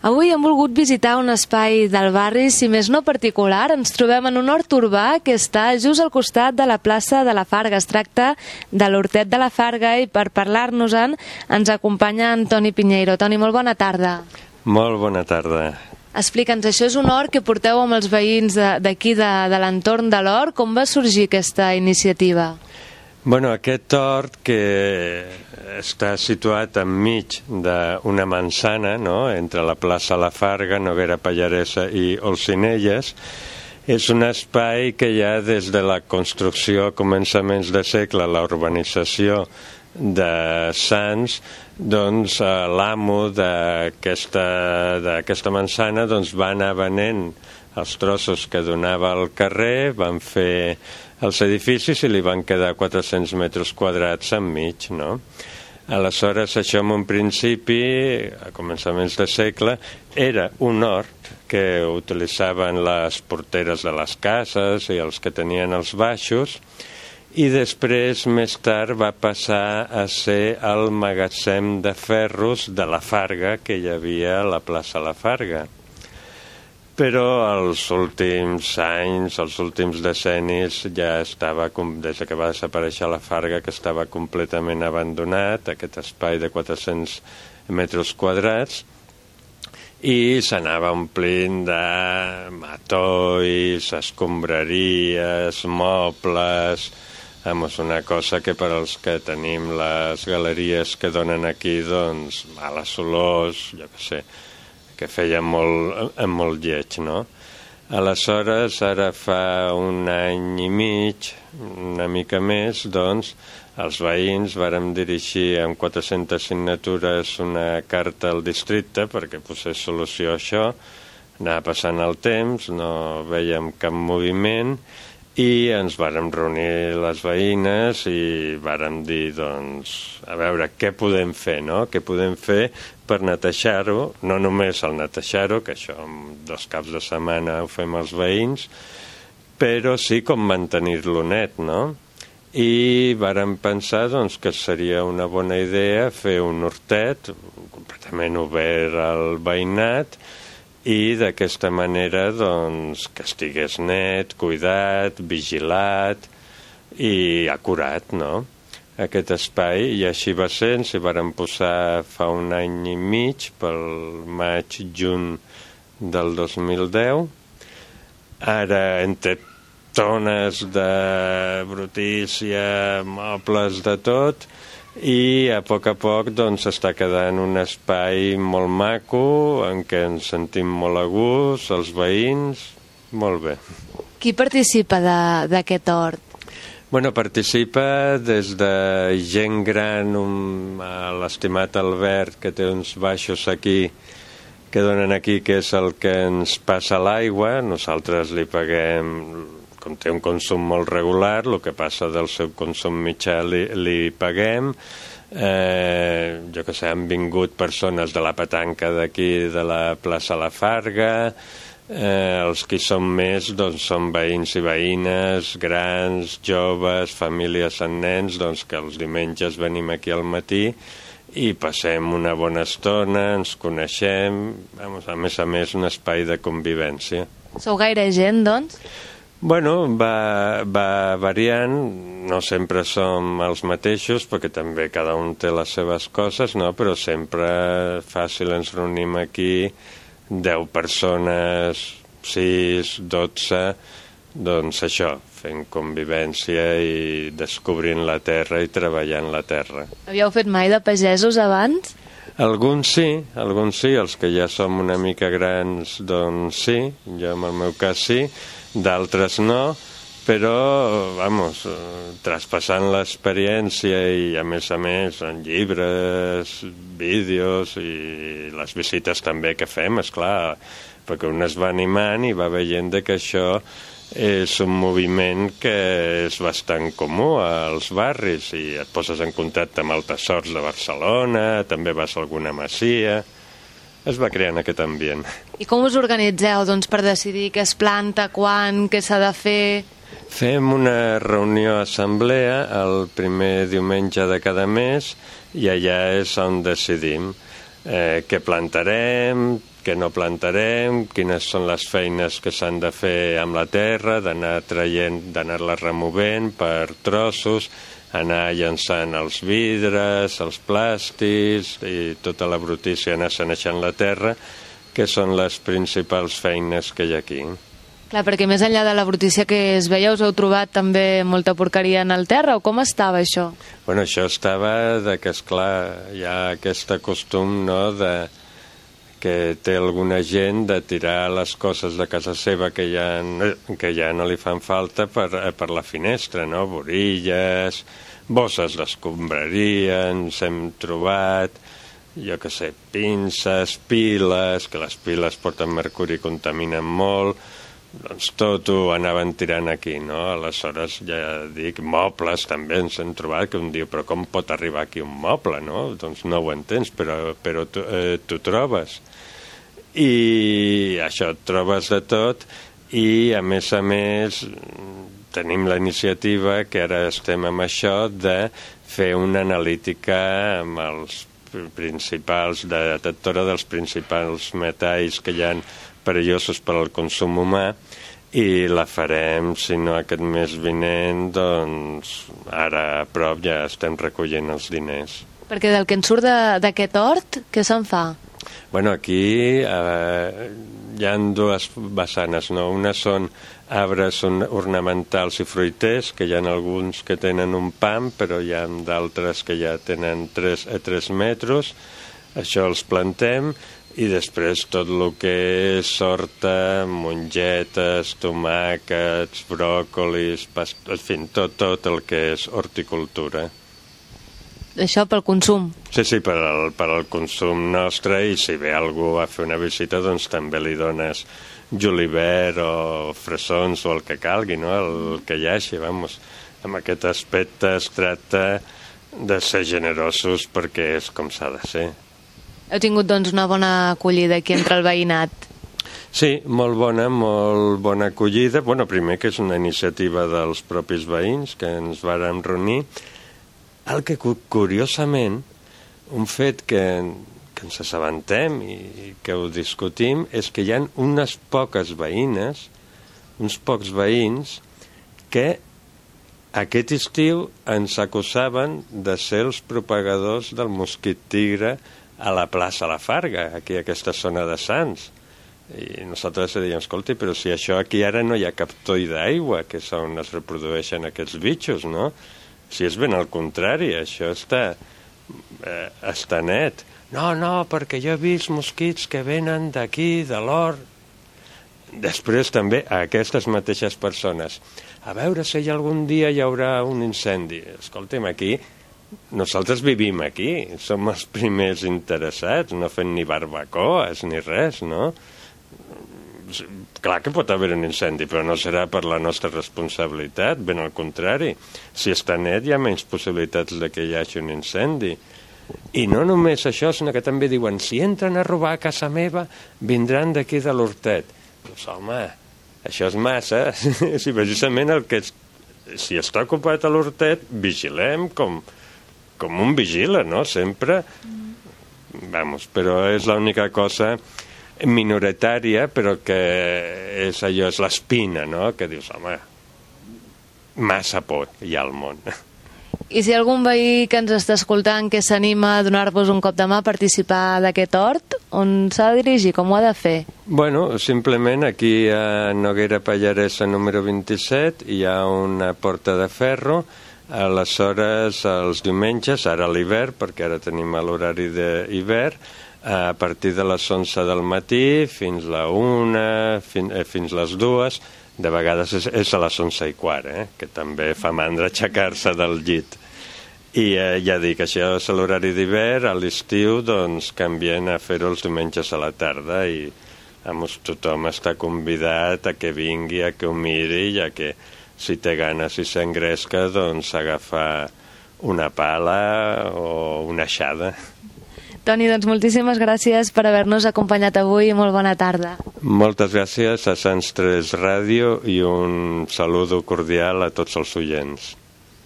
Avui hem volgut visitar un espai del barri, si més no particular. Ens trobem en un hort urbà que està just al costat de la plaça de la Farga. Es tracta de l'Hortet de la Farga i per parlar-nos-en ens acompanya Antoni Pinheiro. Toni, molt bona tarda. Molt bona tarda. Explica'ns, això és un hort que porteu amb els veïns d'aquí, de, de, de l'entorn de l'hort. Com va sorgir aquesta iniciativa? Bueno, aquest hort que està situat enmig d'una manzana, no?, entre la plaça La Farga, Noguera Pallaresa i Olcinelles, és un espai que ja des de la construcció a començaments de segle, la urbanització de Sants, doncs eh, l'amo d'aquesta manzana doncs, va anar venent els trossos que donava al carrer, van fer els edificis i li van quedar 400 metres quadrats enmig, no? Aleshores, això en un principi, a començaments de segle, era un hort que utilitzaven les porteres de les cases i els que tenien els baixos, i després, més tard, va passar a ser el magatzem de ferros de la Farga que hi havia a la plaça La Farga però els últims anys, els últims decennis, ja estava, des que va desaparèixer la Farga, que estava completament abandonat, aquest espai de 400 metres quadrats, i s'anava omplint de matolls, escombraries, mobles... Vamos, una cosa que per als que tenim les galeries que donen aquí, doncs, males olors, jo què sé, que feia molt, molt lleig, no? Aleshores, ara fa un any i mig, una mica més, doncs, els veïns vàrem dirigir amb 400 signatures una carta al districte perquè posés solució a això. Anava passant el temps, no veiem cap moviment i ens vàrem reunir les veïnes i vàrem dir, doncs, a veure, què podem fer, no? Què podem fer per netejar-ho, no només el netejar-ho, que això dos caps de setmana ho fem els veïns, però sí com mantenir-lo net, no? I vàrem pensar doncs, que seria una bona idea fer un hortet completament obert al veïnat, i d'aquesta manera doncs, que estigués net, cuidat, vigilat i acurat, no? aquest espai, i així va ser, ens hi varen posar fa un any i mig, pel maig-juny del 2010. Ara, entre tones de brutícia, mobles de tot, i a poc a poc doncs està quedant un espai molt maco en què ens sentim molt a gust, els veïns, molt bé. Qui participa d'aquest hort? Bueno, participa des de gent gran, un, l'estimat Albert, que té uns baixos aquí, que donen aquí, que és el que ens passa l'aigua, nosaltres li paguem com té un consum molt regular, el que passa del seu consum mitjà li, li paguem. Eh, jo que sé, han vingut persones de la petanca d'aquí, de la plaça La Farga, eh, els que són més doncs, són veïns i veïnes, grans, joves, famílies amb nens, doncs, que els diumenges venim aquí al matí i passem una bona estona, ens coneixem, vamos, a més a més un espai de convivència. Sou gaire gent, doncs? Bueno, va, va variant, no sempre som els mateixos, perquè també cada un té les seves coses, no? però sempre fàcil ens reunim aquí 10 persones, 6, 12, doncs això, fent convivència i descobrint la terra i treballant la terra. Havíeu fet mai de pagesos abans? Alguns sí, alguns sí, els que ja som una mica grans, doncs sí, jo en el meu cas sí, d'altres no, però, vamos, traspassant l'experiència i, a més a més, en llibres, vídeos i les visites també que fem, és clar, perquè un es va animant i va veient que això és un moviment que és bastant comú als barris i et poses en contacte amb el Tesors de Barcelona, també vas a alguna masia es va crear en aquest ambient. I com us organitzeu doncs, per decidir què es planta, quan, què s'ha de fer? Fem una reunió assemblea el primer diumenge de cada mes i allà és on decidim. Eh, què plantarem, què no plantarem, quines són les feines que s'han de fer amb la terra, d'anar traient, d'anar-la removent per trossos, anar llançant els vidres, els plàstics i tota la brutícia anar sanejant la terra, que són les principals feines que hi ha aquí. Clar, perquè més enllà de la brutícia que es veia, us heu trobat també molta porqueria en el terra, o com estava això? Bueno, això estava de que, esclar, hi ha aquest costum, no?, de, que té alguna gent de tirar les coses de casa seva que ja, que ja no li fan falta per, per la finestra, no? Borilles, bosses d'escombraria, ens hem trobat, jo que sé, pinces, piles, que les piles porten mercuri i contaminen molt, doncs tot ho anaven tirant aquí, no? Aleshores, ja dic, mobles també ens hem trobat, que un diu, però com pot arribar aquí un moble, no? Doncs no ho entens, però, però tu, eh, tu trobes i això et trobes de tot i a més a més tenim la iniciativa que ara estem amb això de fer una analítica amb els principals, de detectora dels principals metalls que hi han perillosos per al consum humà i la farem, si no aquest mes vinent, doncs ara a prop ja estem recollint els diners. Perquè del que en surt d'aquest hort, què se'n fa? Bueno, aquí eh, hi ha dues vessanes, no? Una són arbres ornamentals i fruiters, que hi ha alguns que tenen un pam, però hi ha d'altres que ja tenen 3, 3 metres. Això els plantem i després tot el que és horta, mongetes, tomàquets, bròcolis, past... en fi, tot, tot el que és horticultura això pel consum. Sí, sí, per al, per al consum nostre i si ve algú a fer una visita doncs també li dones julivert o fresons o el que calgui, no? el que hi hagi, vamos. Amb aquest aspecte es tracta de ser generosos perquè és com s'ha de ser. Heu tingut doncs una bona acollida aquí entre el veïnat. Sí, molt bona, molt bona acollida. Bueno, primer que és una iniciativa dels propis veïns que ens vàrem reunir el que, curiosament, un fet que, que ens assabentem i que ho discutim és que hi ha unes poques veïnes, uns pocs veïns, que aquest estiu ens acusaven de ser els propagadors del mosquit tigre a la plaça La Farga, aquí a aquesta zona de Sants. I nosaltres dèiem, escolti, però si això aquí ara no hi ha cap toll d'aigua, que és on es reprodueixen aquests bitxos, no? Si és ben al contrari, això està, eh, està net. No, no, perquè jo he vist mosquits que venen d'aquí, de l'or. Després també a aquestes mateixes persones. A veure si algun dia hi haurà un incendi. Escolta'm, aquí nosaltres vivim aquí, som els primers interessats, no fent ni barbacoes ni res, no? Clar que pot haver un incendi, però no serà per la nostra responsabilitat, ben al contrari. Si està net hi ha menys possibilitats de que hi hagi un incendi. I no només això, sinó que també diuen si entren a robar a casa meva, vindran d'aquí de l'hortet. Doncs home, això és massa. si precisament el que és, si està ocupat a l'hortet, vigilem com, com un vigila, no? Sempre... Vamos, però és l'única cosa minoritària, però que és allò, és l'espina, no?, que dius, home, massa por hi ha al món. I si algun veí que ens està escoltant que s'anima a donar-vos un cop de mà a participar d'aquest hort, on s'ha de dirigir? Com ho ha de fer? Bueno, simplement aquí a Noguera Pallaresa número 27 hi ha una porta de ferro, aleshores els diumenges, ara l'hivern, perquè ara tenim l'horari d'hivern, a partir de les 11 del matí fins la 1, fin, eh, fins les 2, de vegades és, és a les 11 i quart, eh? que també fa mandra aixecar-se del llit. I eh, ja dic, això és l'horari d'hivern, a l'estiu doncs canvien a fer-ho els diumenges a la tarda i vamos, tothom està convidat a que vingui, a que ho miri i a que si té ganes i s'engresca doncs agafar una pala o una aixada. Toni, doncs moltíssimes gràcies per haver-nos acompanyat avui i molt bona tarda. Moltes gràcies a Sants 3 Ràdio i un saludo cordial a tots els oients.